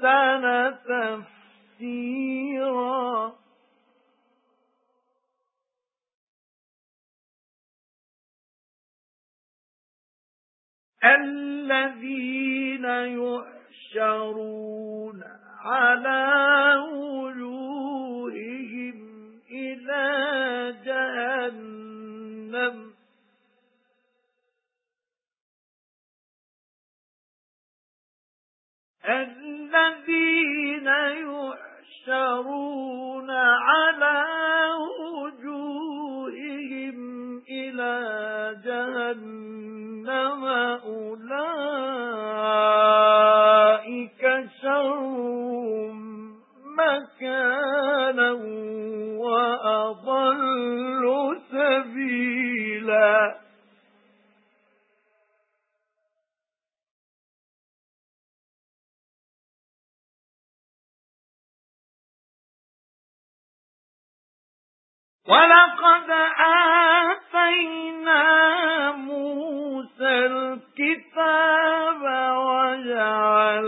وأحسن تفسيرا. الذين يحشرون على وجوههم إلى جهنم. الذين يحشرون على وجوههم إلى جهنم أولئك وَلَقَدْ آتَيْنَا مُوسَى الْكِتَابَ وَجَعَلْنَا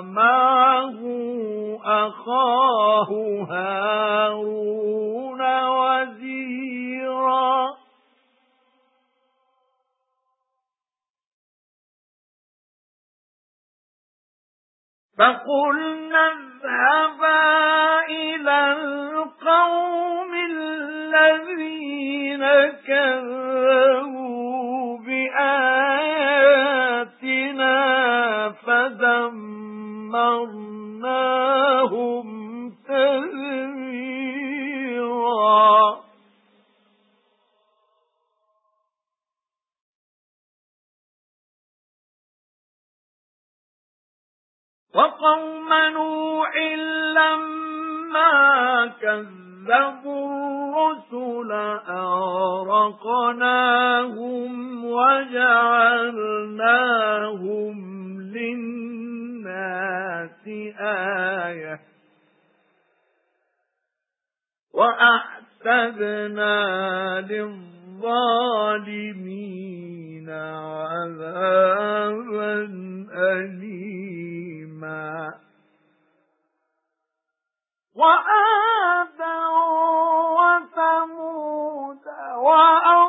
مَعَهُ أَخَاهُ هَارُونَ وَزِيرًا. فَقُلْنَا اذْهَبَا فَدَمَّرْنَاهُمْ تَدْمِيرًا. وَقَوْمَ نُوحٍ لَمَّا كَذَّبُوا الرُّسُلَ أَغْرَقْنَاهُمْ وَأَعْتَدْنَا لِلظَّالِمِينَ عَذَابًا أَلِيمًا. وَآدًا وَثَمُودَ وَأَصْحَابَ